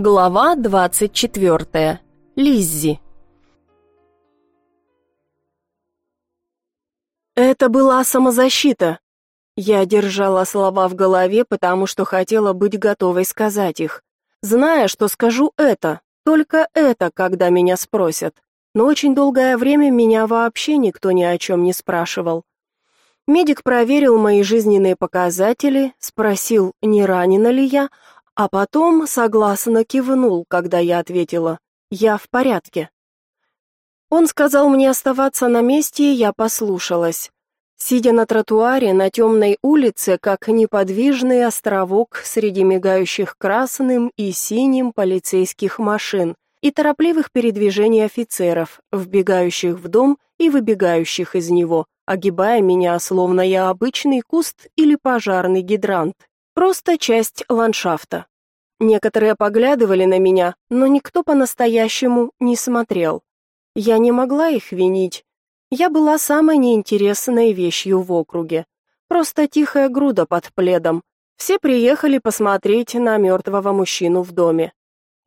Глава 24. Лиззи. Это была самозащита. Я держала слова в голове, потому что хотела быть готовой сказать их, зная, что скажу это, только это, когда меня спросят. Но очень долгое время меня вообще никто ни о чем не спрашивал. Медик проверил мои жизненные показатели, спросил, не ранена ли я, а потом согласно кивнул, когда я ответила «Я в порядке». Он сказал мне оставаться на месте, и я послушалась. Сидя на тротуаре на темной улице, как неподвижный островок среди мигающих красным и синим полицейских машин и торопливых передвижений офицеров, вбегающих в дом и выбегающих из него, огибая меня, словно я обычный куст или пожарный гидрант. Просто часть ландшафта. Некоторые поглядывали на меня, но никто по-настоящему не смотрел. Я не могла их винить. Я была самой неинтересной вещью в округе. Просто тихая груда под пледом. Все приехали посмотреть на мертвого мужчину в доме.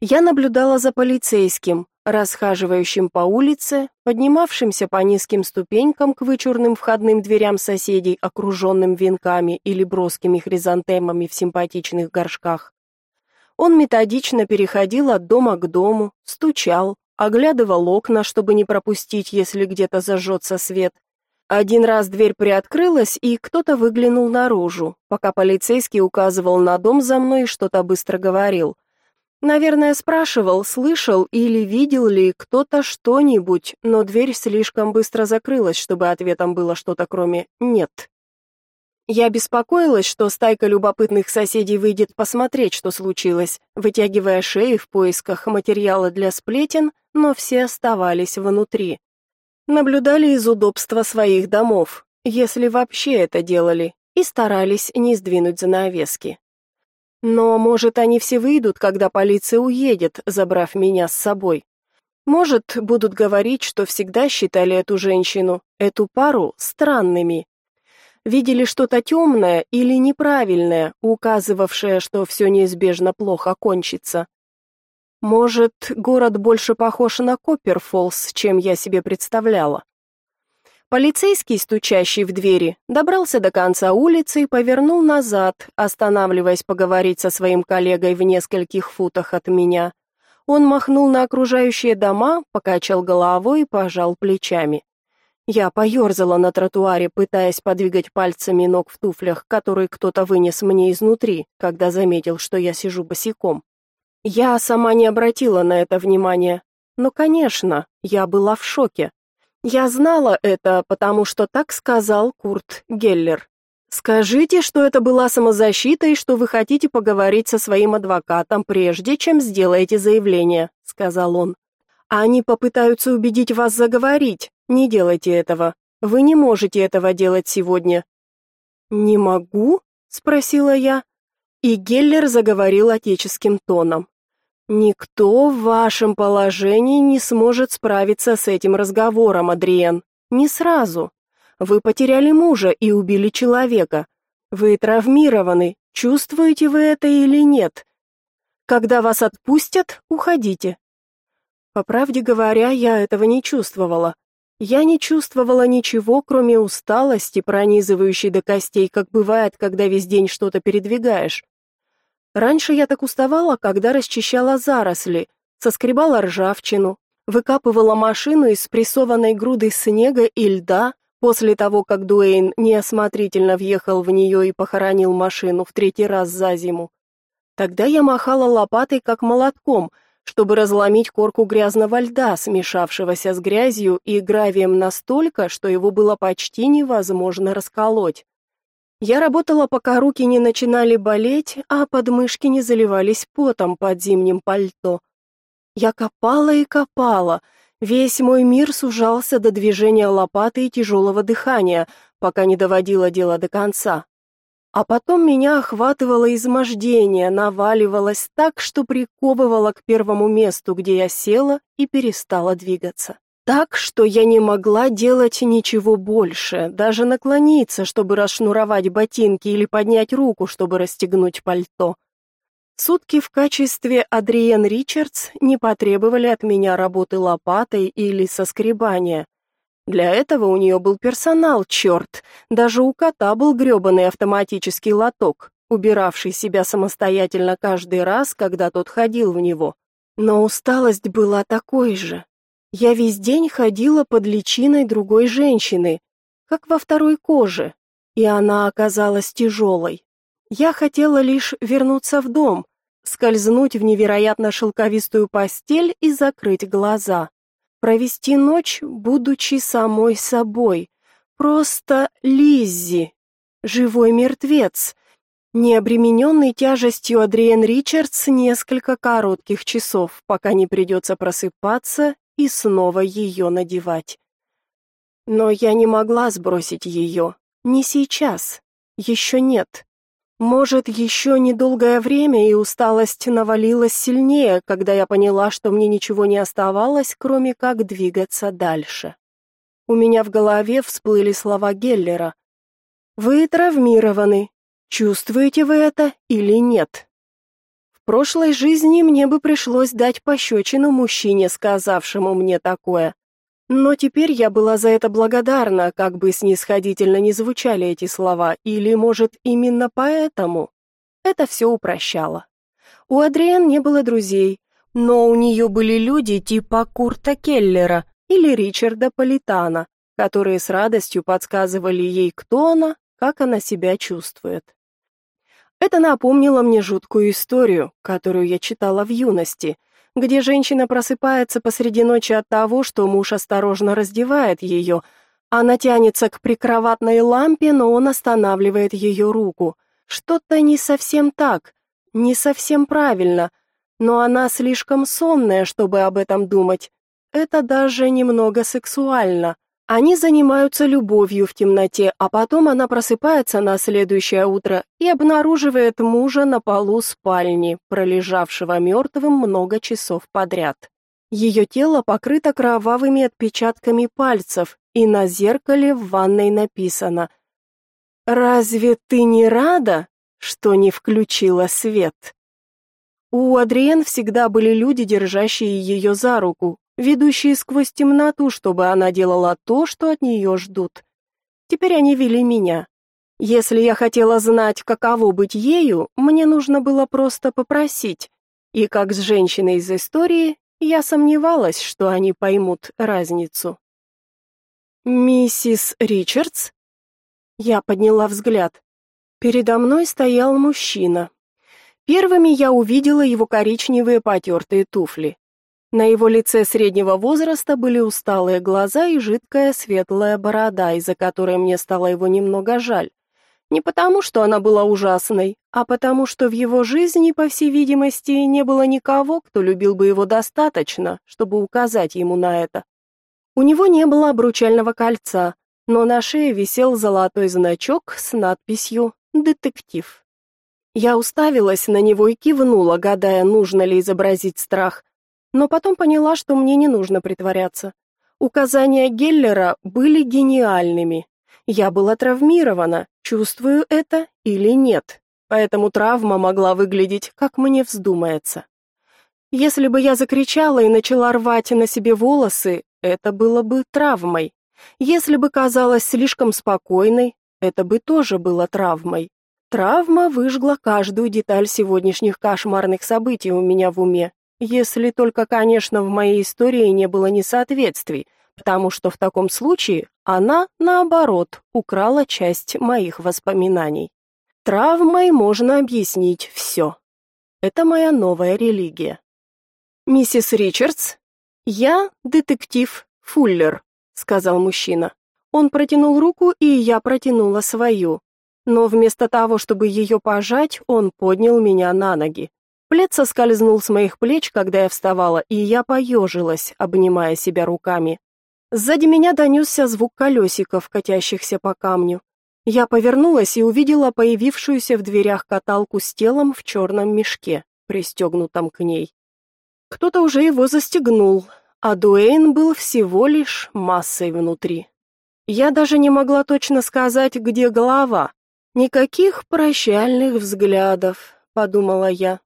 Я наблюдала за полицейским, расхаживающим по улице, поднимавшимся по низким ступенькам к вычурным входным дверям соседей, окруженным венками или броскими хризантемами в симпатичных горшках. Он методично переходил от дома к дому, стучал, оглядывал окна, чтобы не пропустить, если где-то зажжется свет. Один раз дверь приоткрылась, и кто-то выглянул наружу, пока полицейский указывал на дом за мной и что-то быстро говорил – Наверное, спрашивал, слышал или видел ли кто-то что-нибудь, но дверь слишком быстро закрылась, чтобы ответом было что-то кроме «нет». Я беспокоилась, что стайка любопытных соседей выйдет посмотреть, что случилось, вытягивая шеи в поисках материала для сплетен, но все оставались внутри. Наблюдали из удобства своих домов, если вообще это делали, и старались не сдвинуть занавески. Но, может, они все выйдут, когда полиция уедет, забрав меня с собой. Может, будут говорить, что всегда считали эту женщину, эту пару, странными. Видели что-то темное или неправильное, указывавшее, что все неизбежно плохо кончится. Может, город больше похож на Копперфоллс, чем я себе представляла. Полицейский, стучащий в двери, добрался до конца улицы и повернул назад, останавливаясь поговорить со своим коллегой в нескольких футах от меня. Он махнул на окружающие дома, покачал головой и пожал плечами. Я поерзала на тротуаре, пытаясь подвигать пальцами ног в туфлях, которые кто-то вынес мне изнутри, когда заметил, что я сижу босиком. Я сама не обратила на это внимания. Но, конечно, я была в шоке. Я знала это, потому что так сказал Курт Геллер. Скажите, что это была самозащита и что вы хотите поговорить со своим адвокатом прежде, чем сделаете заявление, сказал он. Они попытаются убедить вас заговорить. Не делайте этого. Вы не можете этого делать сегодня. Не могу? спросила я. И Геллер заговорил отеческим тоном. Никто в вашем положении не сможет справиться с этим разговором, Адриен. Не сразу. Вы потеряли мужа и убили человека. Вы травмированы. Чувствуете вы это или нет? Когда вас отпустят, уходите. По правде говоря, я этого не чувствовала. Я не чувствовала ничего, кроме усталости, пронизывающей до костей, как бывает, когда весь день что-то передвигаешь. Раньше я так уставала, когда расчищала заросли, соскребала ржавчину, выкапывала машину из спрессованной груды снега и льда, после того, как Дуэйн неосмотрительно въехал в нее и похоронил машину в третий раз за зиму. Тогда я махала лопатой, как молотком, чтобы разломить корку грязного льда, смешавшегося с грязью и гравием настолько, что его было почти невозможно расколоть. Я работала, пока руки не начинали болеть, а подмышки не заливались потом под зимним пальто. Я копала и копала. Весь мой мир сужался до движения лопаты и тяжелого дыхания, пока не доводила дело до конца. А потом меня охватывало измождение, наваливалось так, что приковывало к первому месту, где я села и перестала двигаться. Так, что я не могла делать ничего больше, даже наклониться, чтобы расшнуровать ботинки или поднять руку, чтобы расстегнуть пальто. Сутки в качестве Адриен Ричардс не потребовали от меня работы лопатой или соскребания. Для этого у нее был персонал, черт. Даже у кота был грёбаный автоматический лоток, убиравший себя самостоятельно каждый раз, когда тот ходил в него. Но усталость была такой же. Я весь день ходила под личиной другой женщины, как во второй коже, и она оказалась тяжелой. Я хотела лишь вернуться в дом, скользнуть в невероятно шелковистую постель и закрыть глаза. Провести ночь, будучи самой собой. Просто Лиззи, живой мертвец, не обремененный тяжестью Адриен Ричардс несколько коротких часов, пока не придется просыпаться и снова ее надевать. Но я не могла сбросить ее. Не сейчас. Еще нет. Может, еще недолгое время, и усталость навалилась сильнее, когда я поняла, что мне ничего не оставалось, кроме как двигаться дальше. У меня в голове всплыли слова Геллера. «Вы травмированы. Чувствуете вы это или нет?» В прошлой жизни мне бы пришлось дать пощечину мужчине, сказавшему мне такое. Но теперь я была за это благодарна, как бы снисходительно не звучали эти слова, или, может, именно поэтому. Это все упрощало. У Адриен не было друзей, но у нее были люди типа Курта Келлера или Ричарда Политана, которые с радостью подсказывали ей, кто она, как она себя чувствует. Это напомнило мне жуткую историю, которую я читала в юности – где женщина просыпается посреди ночи от того, что муж осторожно раздевает ее. Она тянется к прикроватной лампе, но он останавливает ее руку. Что-то не совсем так, не совсем правильно, но она слишком сонная, чтобы об этом думать. Это даже немного сексуально. Они занимаются любовью в темноте, а потом она просыпается на следующее утро и обнаруживает мужа на полу спальни, пролежавшего мертвым много часов подряд. Ее тело покрыто кровавыми отпечатками пальцев, и на зеркале в ванной написано «Разве ты не рада, что не включила свет?» У Адриен всегда были люди, держащие ее за руку, ведущие сквозь темноту, чтобы она делала то, что от нее ждут. Теперь они вели меня. Если я хотела знать, каково быть ею, мне нужно было просто попросить. И как с женщиной из истории, я сомневалась, что они поймут разницу. «Миссис Ричардс?» Я подняла взгляд. Передо мной стоял мужчина. Первыми я увидела его коричневые потертые туфли. На его лице среднего возраста были усталые глаза и жидкая светлая борода, из-за которой мне стало его немного жаль. Не потому, что она была ужасной, а потому, что в его жизни, по всей видимости, не было никого, кто любил бы его достаточно, чтобы указать ему на это. У него не было обручального кольца, но на шее висел золотой значок с надписью «Детектив». Я уставилась на него и кивнула, гадая, нужно ли изобразить страх, но потом поняла, что мне не нужно притворяться. Указания Геллера были гениальными. Я была травмирована, чувствую это или нет. Поэтому травма могла выглядеть, как мне вздумается. Если бы я закричала и начала рвать на себе волосы, это было бы травмой. Если бы казалась слишком спокойной, это бы тоже было травмой. Травма выжгла каждую деталь сегодняшних кошмарных событий у меня в уме, если только, конечно, в моей истории не было несоответствий, потому что в таком случае она, наоборот, украла часть моих воспоминаний. Травмой можно объяснить все. Это моя новая религия. «Миссис Ричардс, я детектив Фуллер», — сказал мужчина. Он протянул руку, и я протянула свою. Но вместо того, чтобы ее пожать, он поднял меня на ноги. Плед соскользнул с моих плеч, когда я вставала, и я поежилась, обнимая себя руками. Сзади меня донесся звук колесиков, катящихся по камню. Я повернулась и увидела появившуюся в дверях каталку с телом в черном мешке, пристегнутом к ней. Кто-то уже его застегнул, а Дуэйн был всего лишь массой внутри. Я даже не могла точно сказать, где голова. Никаких прощальных взглядов, подумала я.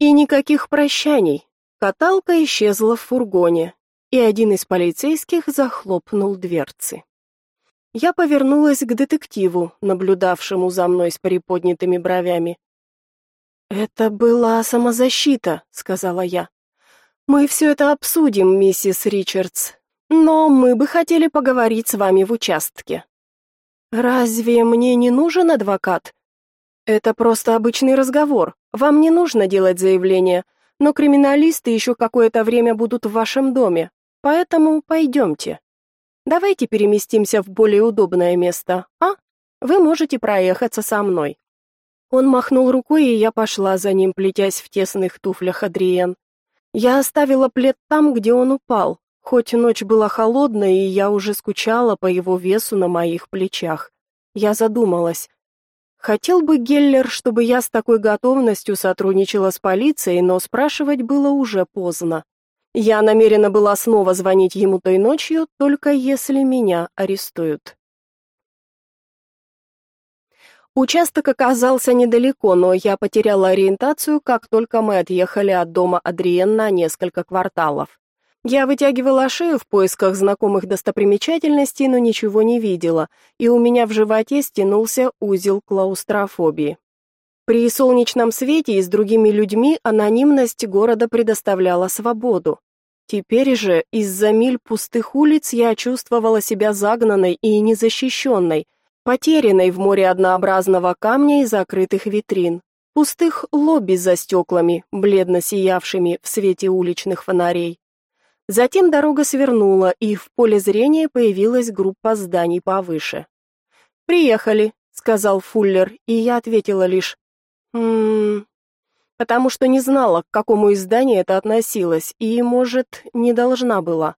И никаких прощаний. Каталка исчезла в фургоне, и один из полицейских захлопнул дверцы. Я повернулась к детективу, наблюдавшему за мной с приподнятыми бровями. «Это была самозащита», — сказала я. «Мы все это обсудим, миссис Ричардс, но мы бы хотели поговорить с вами в участке». «Разве мне не нужен адвокат?» «Это просто обычный разговор. Вам не нужно делать заявление, но криминалисты еще какое-то время будут в вашем доме, поэтому пойдемте. Давайте переместимся в более удобное место, а? Вы можете проехаться со мной». Он махнул рукой, и я пошла за ним, плетясь в тесных туфлях Адриен. Я оставила плед там, где он упал, хоть ночь была холодная, и я уже скучала по его весу на моих плечах. Я задумалась, Хотел бы Геллер, чтобы я с такой готовностью сотрудничала с полицией, но спрашивать было уже поздно. Я намерена была снова звонить ему той ночью, только если меня арестуют. Участок оказался недалеко, но я потеряла ориентацию, как только мы отъехали от дома Адриен на несколько кварталов. Я вытягивала шею в поисках знакомых достопримечательностей, но ничего не видела, и у меня в животе стянулся узел клаустрофобии. При солнечном свете и с другими людьми анонимность города предоставляла свободу. Теперь же из-за миль пустых улиц я чувствовала себя загнанной и незащищенной, потерянной в море однообразного камня и закрытых витрин, пустых лобби за стеклами, бледно сиявшими в свете уличных фонарей. Затем дорога свернула, и в поле зрения появилась группа зданий повыше. «Приехали», — сказал Фуллер, и я ответила лишь «Ммм...» потому что не знала, к какому из зданий это относилось, и, может, не должна была.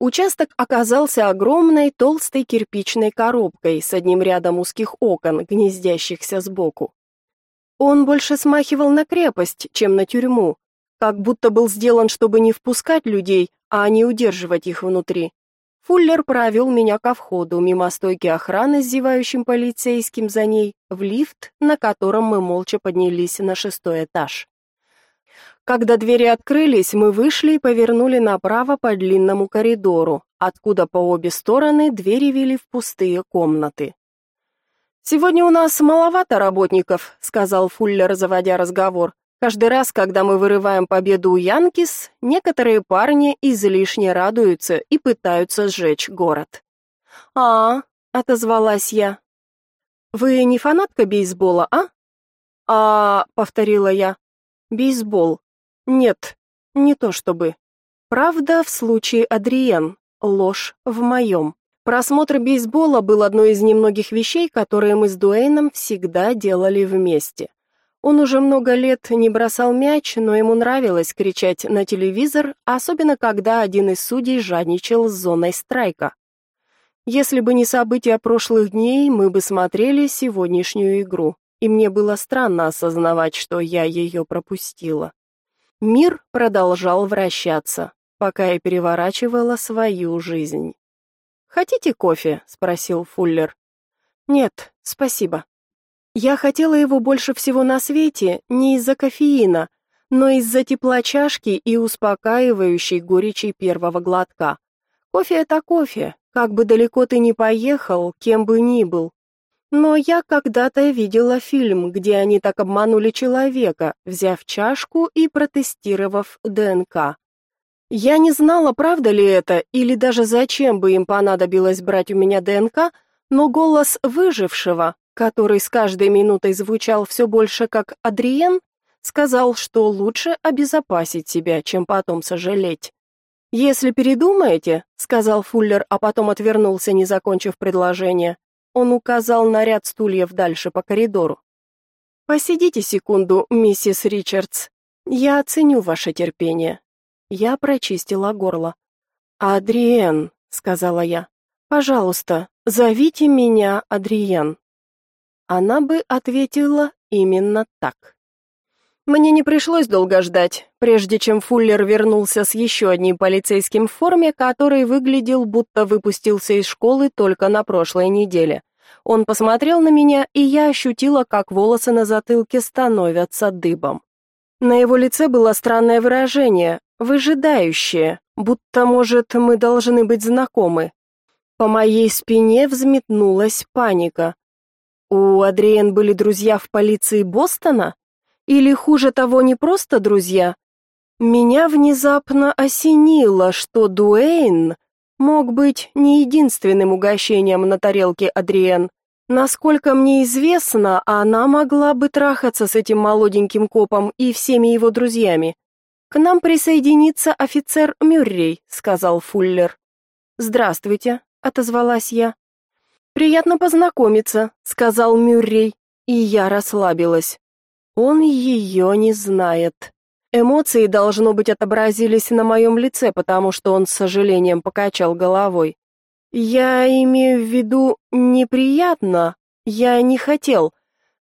Участок оказался огромной толстой кирпичной коробкой с одним рядом узких окон, гнездящихся сбоку. Он больше смахивал на крепость, чем на тюрьму, как будто был сделан, чтобы не впускать людей, а не удерживать их внутри. Фуллер провел меня ко входу, мимо стойки охраны с зевающим полицейским за ней, в лифт, на котором мы молча поднялись на шестой этаж. Когда двери открылись, мы вышли и повернули направо по длинному коридору, откуда по обе стороны двери вели в пустые комнаты. «Сегодня у нас маловато работников», — сказал Фуллер, заводя разговор. Каждый раз, когда мы вырываем победу у Янкис, некоторые парни излишне радуются и пытаются сжечь город. «А, — отозвалась я. «Вы не фанатка бейсбола, а?» «А, — повторила я, — бейсбол. Нет, не то чтобы. Правда в случае Адриен, ложь в моем. Просмотр бейсбола был одной из немногих вещей, которые мы с Дуэйном всегда делали вместе. Он уже много лет не бросал мяч, но ему нравилось кричать на телевизор, особенно когда один из судей жадничал с зоной страйка. Если бы не события прошлых дней, мы бы смотрели сегодняшнюю игру, и мне было странно осознавать, что я ее пропустила. Мир продолжал вращаться, пока я переворачивала свою жизнь. «Хотите кофе?» — спросил Фуллер. «Нет, спасибо». Я хотела его больше всего на свете не из-за кофеина, но из-за тепла чашки и успокаивающей горечи первого глотка. Кофе это кофе, как бы далеко ты ни поехал, кем бы ни был. Но я когда-то видела фильм, где они так обманули человека, взяв чашку и протестировав ДНК. Я не знала, правда ли это, или даже зачем бы им понадобилось брать у меня ДНК, но голос выжившего, который с каждой минутой звучал все больше как Адриен, сказал, что лучше обезопасить себя, чем потом сожалеть. «Если передумаете», — сказал Фуллер, а потом отвернулся, не закончив предложение, он указал на ряд стульев дальше по коридору. «Посидите секунду, миссис Ричардс. Я оценю ваше терпение». Я прочистила горло. «Адриен», — сказала я, — «пожалуйста, зовите меня Адриен» она бы ответила именно так. Мне не пришлось долго ждать, прежде чем Фуллер вернулся с еще одним полицейским в форме, который выглядел, будто выпустился из школы только на прошлой неделе. Он посмотрел на меня, и я ощутила, как волосы на затылке становятся дыбом. На его лице было странное выражение, выжидающее, будто, может, мы должны быть знакомы. По моей спине взметнулась паника. У Адриен были друзья в полиции Бостона? Или хуже того, не просто друзья? Меня внезапно осенило, что Дуэйн мог быть не единственным угощением на тарелке Адриен. Насколько мне известно, она могла бы трахаться с этим молоденьким копом и всеми его друзьями. К нам присоединится офицер Мюррей, сказал Фуллер. Здравствуйте, отозвалась я. Приятно познакомиться, сказал Мюррей, и я расслабилась. Он ее не знает. Эмоции должно быть отобразились на моем лице, потому что он с сожалением покачал головой. Я имею в виду неприятно. Я не хотел.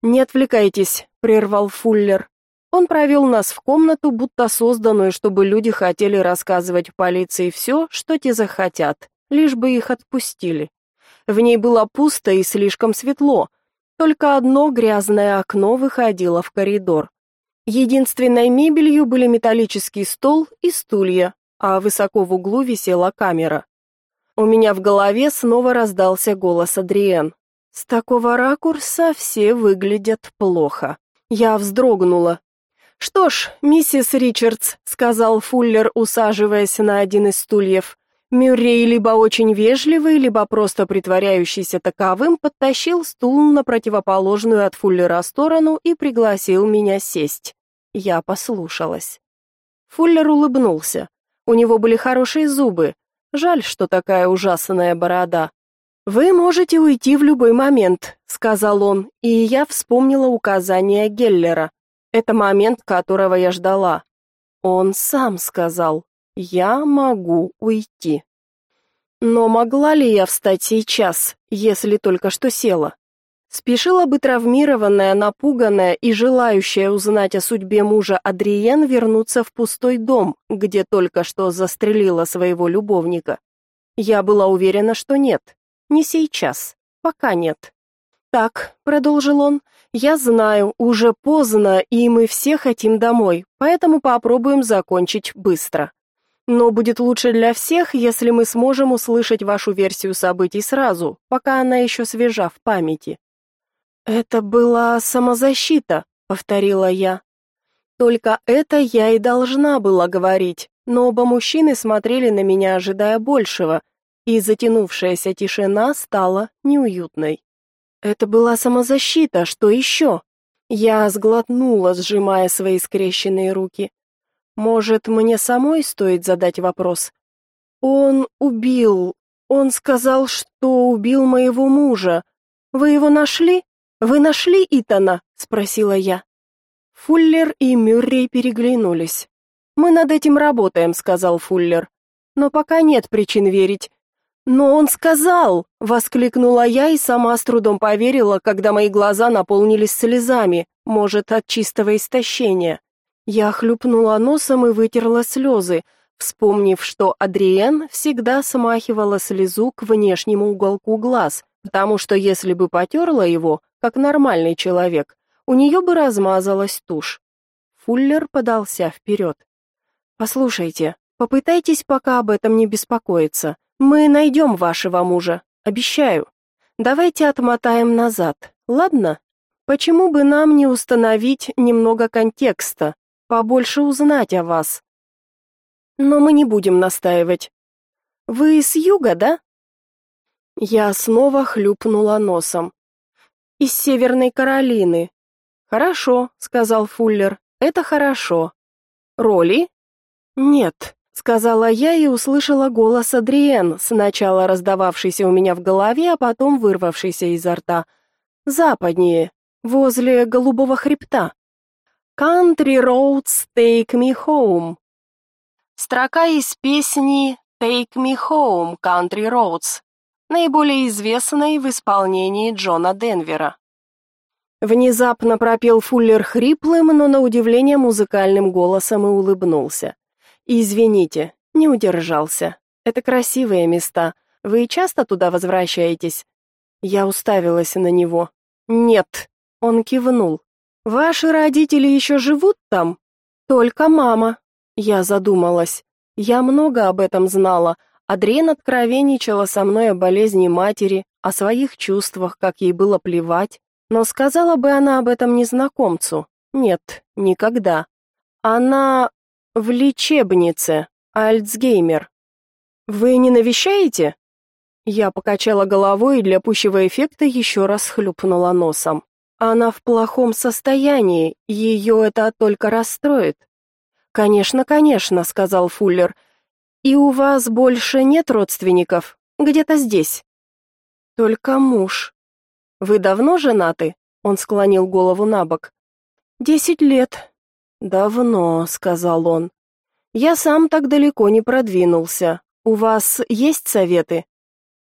Не отвлекайтесь, прервал Фуллер. Он провел нас в комнату, будто созданную, чтобы люди хотели рассказывать полиции все, что те захотят, лишь бы их отпустили. В ней было пусто и слишком светло. Только одно грязное окно выходило в коридор. Единственной мебелью были металлический стол и стулья, а высоко в углу висела камера. У меня в голове снова раздался голос Адриен. С такого ракурса все выглядят плохо. Я вздрогнула. Что ж, миссис Ричардс, сказал Фуллер, усаживаясь на один из стульев. Мюррей либо очень вежливый, либо просто притворяющийся таковым, подтащил стул на противоположную от Фуллера сторону и пригласил меня сесть. Я послушалась. Фуллер улыбнулся. У него были хорошие зубы, Жаль, что такая ужасная борода. Вы можете уйти в любой момент, сказал он, и я вспомнила указание Геллера. Это момент, которого я ждала. Он сам сказал: "Я могу уйти". Но могла ли я встать сейчас, если только что села? Спешила бы травмированная, напуганная и желающая узнать о судьбе мужа Адриен вернуться в пустой дом, где только что застрелила своего любовника. Я была уверена, что нет. Не сейчас. Пока нет. Так, продолжил он. Я знаю, уже поздно, и мы все хотим домой, поэтому попробуем закончить быстро. Но будет лучше для всех, если мы сможем услышать вашу версию событий сразу, пока она еще свежа в памяти. Это была самозащита, повторила я. Только это я и должна была говорить, но оба мужчины смотрели на меня, ожидая большего, и затянувшаяся тишина стала неуютной. Это была самозащита, что еще? Я сглотнула, сжимая свои скрещенные руки. Может, мне самой стоит задать вопрос? Он убил. Он сказал, что убил моего мужа. Вы его нашли? Вы нашли Итана? спросила я. Фуллер и Мюррей переглянулись. Мы над этим работаем, сказал Фуллер. Но пока нет причин верить. Но он сказал, воскликнула я и сама с трудом поверила, когда мои глаза наполнились слезами, может, от чистого истощения. Я хлюпнула носом и вытерла слезы, вспомнив, что Адриен всегда смахивала слезу к внешнему уголку глаз, потому что если бы потерла его, как нормальный человек, у нее бы размазалась тушь. Фуллер подался вперед. «Послушайте, попытайтесь пока об этом не беспокоиться. Мы найдем вашего мужа, обещаю. Давайте отмотаем назад, ладно? Почему бы нам не установить немного контекста, побольше узнать о вас? Но мы не будем настаивать. Вы с юга, да? Я снова хлюпнула носом. Из Северной Каролины. Хорошо, сказал Фуллер. Это хорошо. Роли? Нет, сказала я и услышала голос Адриен, сначала раздававшийся у меня в голове, а потом вырвавшийся изо рта. Западнее, возле Голубого хребта. Country roads take me home. Строка из песни Take Me Home, Country Roads наиболее известной в исполнении Джона Денвера. Внезапно пропел Фуллер хриплым, но на удивление музыкальным голосом и улыбнулся. Извините, не удержался. Это красивые места. Вы часто туда возвращаетесь? Я уставилась на него. Нет, он кивнул. Ваши родители еще живут там? Только мама. Я задумалась. Я много об этом знала. Адриен откровенничала со мной о болезни матери, о своих чувствах, как ей было плевать, но сказала бы она об этом незнакомцу. Нет, никогда. Она в лечебнице, Альцгеймер. Вы не навещаете? Я покачала головой и для пущего эффекта еще раз хлюпнула носом. Она в плохом состоянии, ее это только расстроит. Конечно, конечно, сказал Фуллер. И у вас больше нет родственников? Где-то здесь. Только муж. Вы давно женаты? Он склонил голову набок. «Десять лет. Давно, сказал он. Я сам так далеко не продвинулся. У вас есть советы?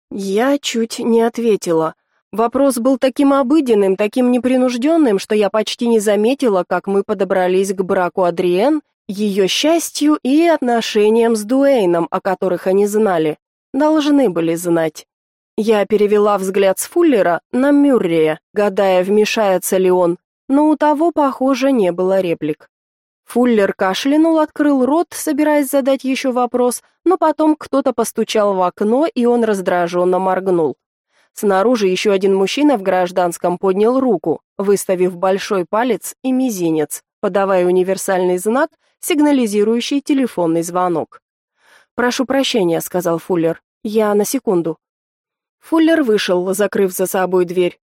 Я чуть не ответила. Вопрос был таким обыденным, таким непринужденным, что я почти не заметила, как мы подобрались к браку Адриен, ее счастью и отношениям с Дуэйном, о которых они знали. Должны были знать. Я перевела взгляд с Фуллера на Мюррея, гадая, вмешается ли он, но у того, похоже, не было реплик. Фуллер кашлянул, открыл рот, собираясь задать еще вопрос, но потом кто-то постучал в окно, и он раздраженно моргнул. Снаружи еще один мужчина в гражданском поднял руку, выставив большой палец и мизинец, подавая универсальный знак, сигнализирующий телефонный звонок. «Прошу прощения», — сказал Фуллер. «Я на секунду». Фуллер вышел, закрыв за собой дверь.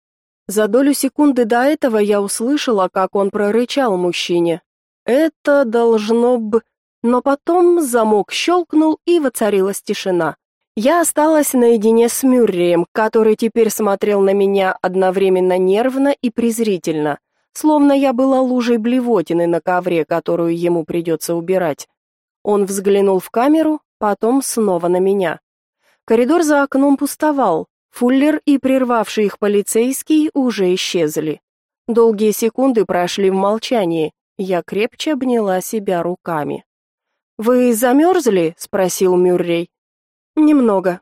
За долю секунды до этого я услышала, как он прорычал мужчине. Это должно бы... Но потом замок щелкнул, и воцарилась тишина. Я осталась наедине с Мюрреем, который теперь смотрел на меня одновременно нервно и презрительно, словно я была лужей блевотины на ковре, которую ему придется убирать. Он взглянул в камеру, потом снова на меня. Коридор за окном пустовал. Фуллер и прервавший их полицейский уже исчезли. Долгие секунды прошли в молчании. Я крепче обняла себя руками. «Вы замерзли?» — спросил Мюррей. «Немного».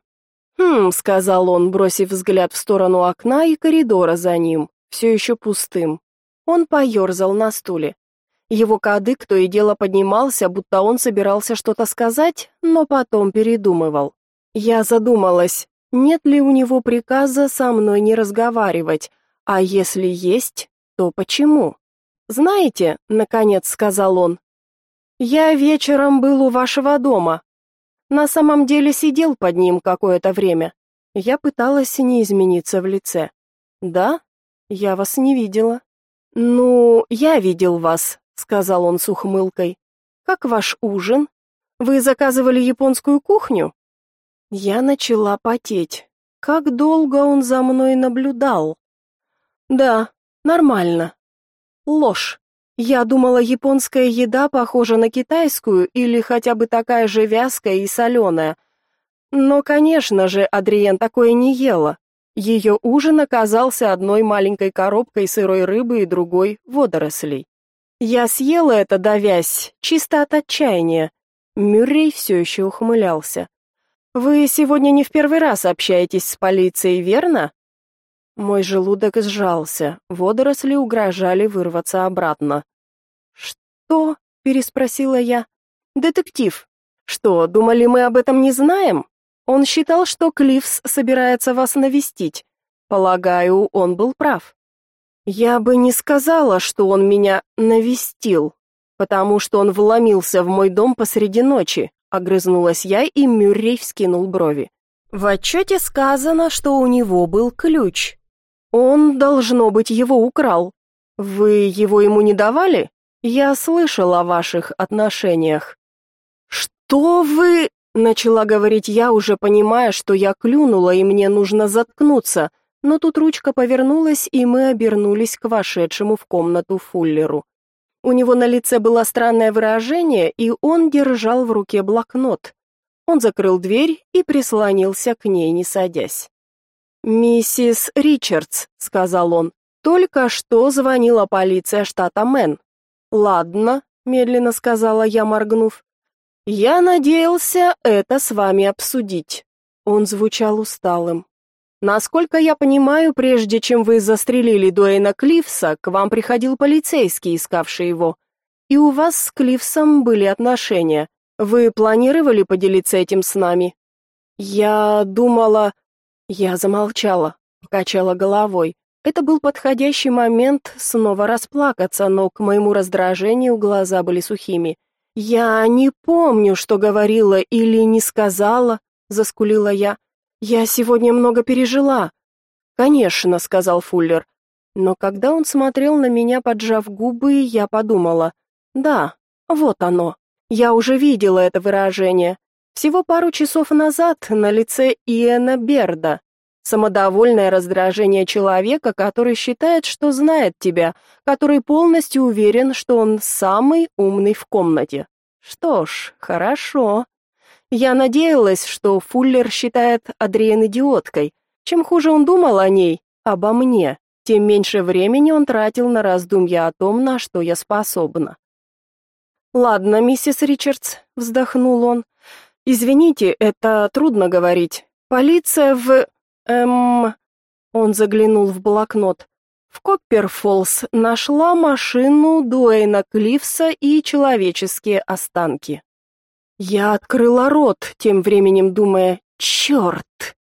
«Хм», — сказал он, бросив взгляд в сторону окна и коридора за ним, все еще пустым. Он поерзал на стуле. Его кадык то и дело поднимался, будто он собирался что-то сказать, но потом передумывал. Я задумалась, нет ли у него приказа со мной не разговаривать, а если есть, то почему? «Знаете», — наконец сказал он, — «я вечером был у вашего дома. На самом деле сидел под ним какое-то время. Я пыталась не измениться в лице. Да? Я вас не видела». «Ну, я видел вас», — сказал он с ухмылкой. «Как ваш ужин? Вы заказывали японскую кухню?» Я начала потеть. Как долго он за мной наблюдал? «Да, нормально. Ложь. Я думала, японская еда похожа на китайскую или хотя бы такая же вязкая и соленая. Но, конечно же, Адриен такое не ела. Ее ужин оказался одной маленькой коробкой сырой рыбы и другой водорослей. Я съела это давясь, чисто от отчаяния. Мюррей все еще ухмылялся. Вы сегодня не в первый раз общаетесь с полицией, верно? Мой желудок сжался, водоросли угрожали вырваться обратно. «Что?» — переспросила я. «Детектив. Что, думали, мы об этом не знаем? Он считал, что Клифс собирается вас навестить. Полагаю, он был прав. Я бы не сказала, что он меня навестил, потому что он вломился в мой дом посреди ночи», — огрызнулась я, и Мюррей вскинул брови. В отчете сказано, что у него был ключ. Он, должно быть, его украл. Вы его ему не давали? Я слышал о ваших отношениях. Что вы, начала говорить я, уже понимая, что я клюнула и мне нужно заткнуться, но тут ручка повернулась, и мы обернулись к вошедшему в комнату Фуллеру. У него на лице было странное выражение, и он держал в руке блокнот. Он закрыл дверь и прислонился к ней, не садясь. «Миссис Ричардс», — сказал он, — «только что звонила полиция штата Мэн». «Ладно», — медленно сказала я, моргнув. «Я надеялся это с вами обсудить». Он звучал усталым. «Насколько я понимаю, прежде чем вы застрелили Дуэйна Клифса, к вам приходил полицейский, искавший его. и у вас с Клифсом были отношения. Вы планировали поделиться этим с нами? Я думала, я замолчала, покачала головой. Это был подходящий момент снова расплакаться, но к моему раздражению глаза были сухими. Я не помню, что говорила или не сказала, заскулила я. Я сегодня много пережила. Конечно, сказал Фуллер. Но когда он смотрел на меня, поджав губы, я подумала: да, вот оно. Я уже видела это выражение. Всего пару часов назад на лице Иэна Берда. Самодовольное раздражение человека, который считает, что знает тебя, который полностью уверен, что он самый умный в комнате. Что ж, хорошо. Я надеялась, что Фуллер считает Адриен идиоткой. Чем хуже он думал о ней, обо мне, тем меньше времени он тратил на раздумья о том, на что я способна. Ладно, миссис Ричардс, вздохнул он. Извините, это трудно говорить. Полиция в эм Он заглянул в блокнот. В Копперфоллс нашла машину Дуэйна Клифса и человеческие останки. Я открыла рот, тем временем думая: «Черт!»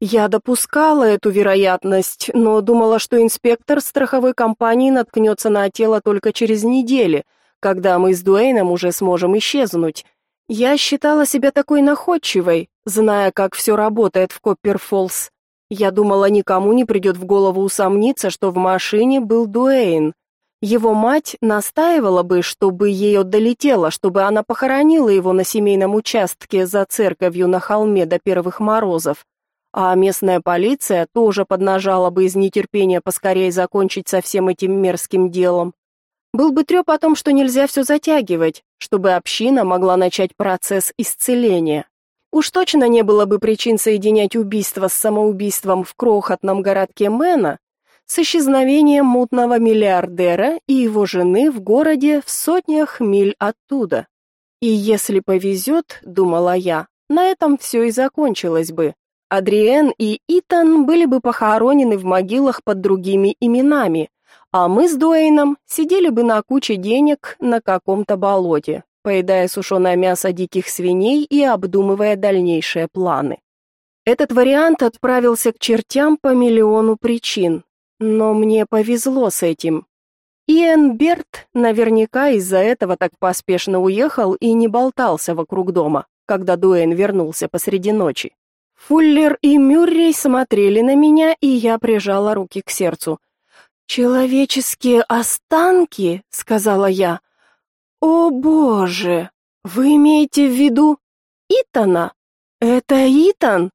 Я допускала эту вероятность, но думала, что инспектор страховой компании наткнется на тело только через неделю когда мы с Дуэйном уже сможем исчезнуть. Я считала себя такой находчивой, зная, как все работает в Копперфоллс. Я думала, никому не придет в голову усомниться, что в машине был Дуэйн. Его мать настаивала бы, чтобы ей долетело, чтобы она похоронила его на семейном участке за церковью на холме до первых морозов. А местная полиция тоже поднажала бы из нетерпения поскорее закончить со всем этим мерзким делом. Был бы трёп о том, что нельзя все затягивать, чтобы община могла начать процесс исцеления. Уж точно не было бы причин соединять убийство с самоубийством в крохотном городке Мэна с исчезновением мутного миллиардера и его жены в городе в сотнях миль оттуда. И если повезет, думала я, на этом все и закончилось бы. Адриен и Итан были бы похоронены в могилах под другими именами, а мы с Дуэйном сидели бы на куче денег на каком-то болоте, поедая сушеное мясо диких свиней и обдумывая дальнейшие планы. Этот вариант отправился к чертям по миллиону причин, но мне повезло с этим. Иэн Берт наверняка из-за этого так поспешно уехал и не болтался вокруг дома, когда Дуэйн вернулся посреди ночи. Фуллер и Мюррей смотрели на меня, и я прижала руки к сердцу – «Человеческие останки?» — сказала я. «О, Боже! Вы имеете в виду Итана? Это Итан?»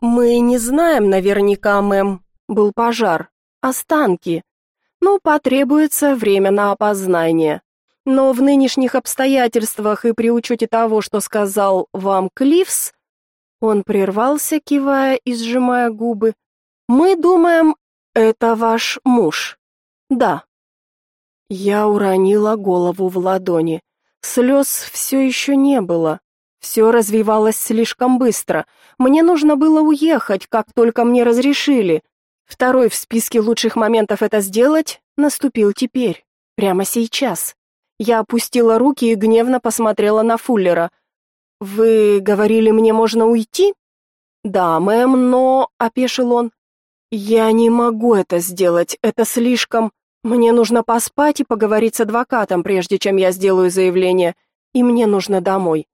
«Мы не знаем наверняка, мэм. Был пожар. Останки. Но потребуется время на опознание. Но в нынешних обстоятельствах и при учете того, что сказал вам Клифс, он прервался, кивая и сжимая губы. Мы думаем, это ваш муж? Да. Я уронила голову в ладони. Слез все еще не было. Все развивалось слишком быстро. Мне нужно было уехать, как только мне разрешили. Второй в списке лучших моментов это сделать наступил теперь, прямо сейчас. Я опустила руки и гневно посмотрела на Фуллера. Вы говорили, мне можно уйти? Да, мэм, но опешил он. Я не могу это сделать. Это слишком Мне нужно поспать и поговорить с адвокатом, прежде чем я сделаю заявление, и мне нужно домой.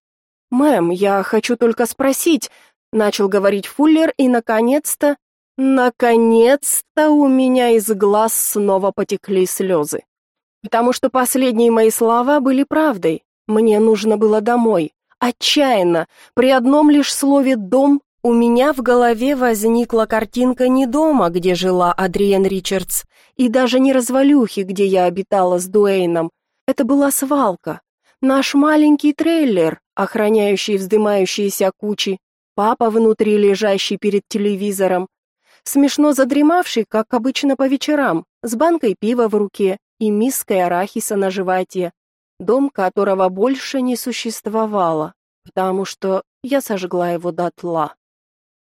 Мэм, я хочу только спросить, начал говорить Фуллер, и наконец-то, наконец-то у меня из глаз снова потекли слезы. Потому что последние мои слова были правдой. Мне нужно было домой. Отчаянно, при одном лишь слове дом у меня в голове возникла картинка не дома, где жила Адриен Ричардс, и даже не развалюхи, где я обитала с Дуэйном. Это была свалка. Наш маленький трейлер, охраняющий вздымающиеся кучи, папа внутри лежащий перед телевизором, смешно задремавший, как обычно по вечерам, с банкой пива в руке и миской арахиса на животе, дом которого больше не существовало, потому что я сожгла его дотла.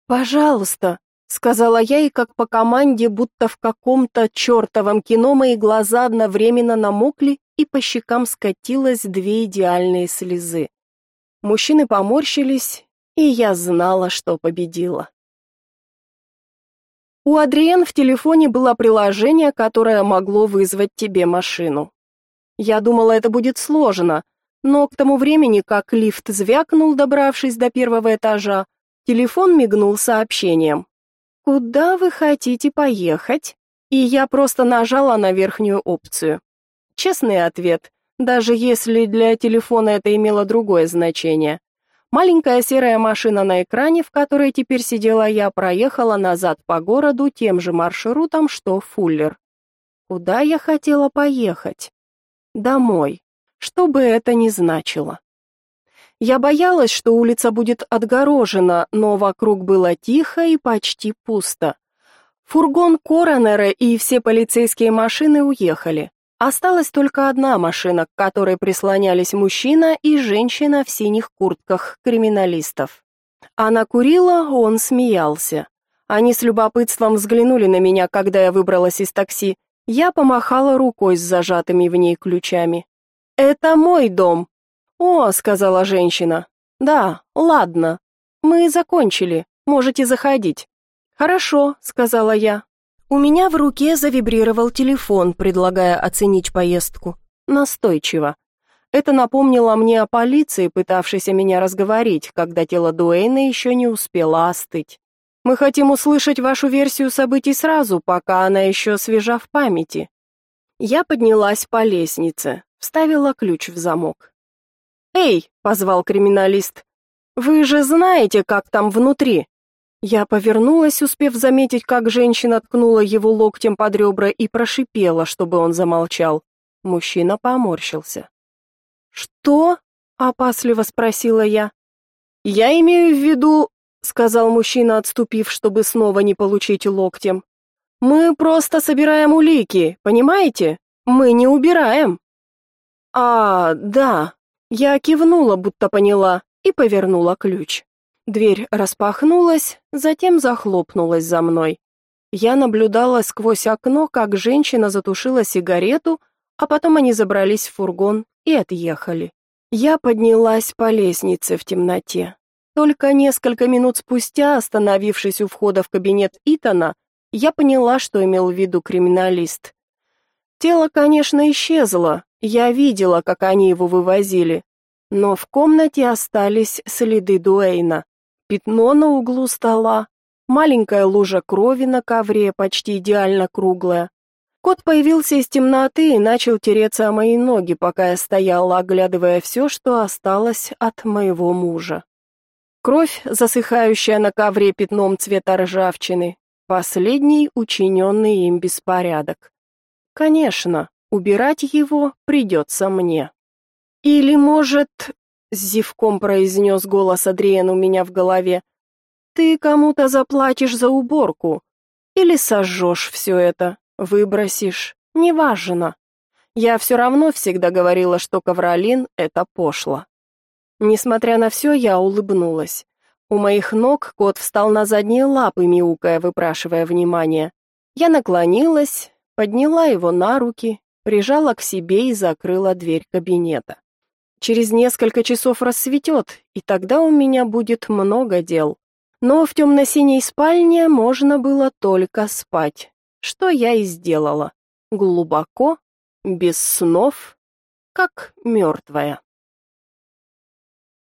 «Пожалуйста», — сказала я, и как по команде, будто в каком-то чертовом кино мои глаза одновременно намокли и по щекам скатилось две идеальные слезы. Мужчины поморщились, и я знала, что победила. У Адриен в телефоне было приложение, которое могло вызвать тебе машину. Я думала, это будет сложно, но к тому времени, как лифт звякнул, добравшись до первого этажа, телефон мигнул сообщением. «Куда вы хотите поехать?» И я просто нажала на верхнюю опцию. Честный ответ, даже если для телефона это имело другое значение. Маленькая серая машина на экране, в которой теперь сидела я, проехала назад по городу тем же маршрутом, что Фуллер. Куда я хотела поехать? Домой. Что бы это ни значило. Я боялась, что улица будет отгорожена, но вокруг было тихо и почти пусто. Фургон коронера и все полицейские машины уехали. Осталась только одна машина, к которой прислонялись мужчина и женщина в синих куртках криминалистов. Она курила, он смеялся. Они с любопытством взглянули на меня, когда я выбралась из такси. Я помахала рукой с зажатыми в ней ключами. «Это мой дом!» «О», — сказала женщина. «Да, ладно. Мы закончили. Можете заходить». «Хорошо», — сказала я. У меня в руке завибрировал телефон, предлагая оценить поездку. Настойчиво. Это напомнило мне о полиции, пытавшейся меня разговорить, когда тело Дуэйна еще не успело остыть. Мы хотим услышать вашу версию событий сразу, пока она еще свежа в памяти. Я поднялась по лестнице, вставила ключ в замок. «Эй!» — позвал криминалист. «Вы же знаете, как там внутри?» Я повернулась, успев заметить, как женщина ткнула его локтем под ребра и прошипела, чтобы он замолчал. Мужчина поморщился. «Что?» — опасливо спросила я. «Я имею в виду...» — сказал мужчина, отступив, чтобы снова не получить локтем. «Мы просто собираем улики, понимаете? Мы не убираем». «А, да». Я кивнула, будто поняла, и повернула ключ. Дверь распахнулась, затем захлопнулась за мной. Я наблюдала сквозь окно, как женщина затушила сигарету, а потом они забрались в фургон и отъехали. Я поднялась по лестнице в темноте. Только несколько минут спустя, остановившись у входа в кабинет Итана, я поняла, что имел в виду криминалист. Тело, конечно, исчезло. Я видела, как они его вывозили, но в комнате остались следы Дуэйна пятно на углу стола, маленькая лужа крови на ковре, почти идеально круглая. Кот появился из темноты и начал тереться о мои ноги, пока я стояла, оглядывая все, что осталось от моего мужа. Кровь, засыхающая на ковре пятном цвета ржавчины, последний учиненный им беспорядок. Конечно, убирать его придется мне. Или, может, с зевком произнес голос Адриен у меня в голове. Ты кому-то заплатишь за уборку или сожжешь все это, выбросишь, неважно. Я все равно всегда говорила, что ковролин это пошло. Несмотря на все, я улыбнулась. У моих ног кот встал на задние лапы, мяукая, выпрашивая внимание. Я наклонилась, подняла его на руки, прижала к себе и закрыла дверь кабинета. Через несколько часов рассветет, и тогда у меня будет много дел. Но в темно-синей спальне можно было только спать, что я и сделала. Глубоко, без снов, как мертвая.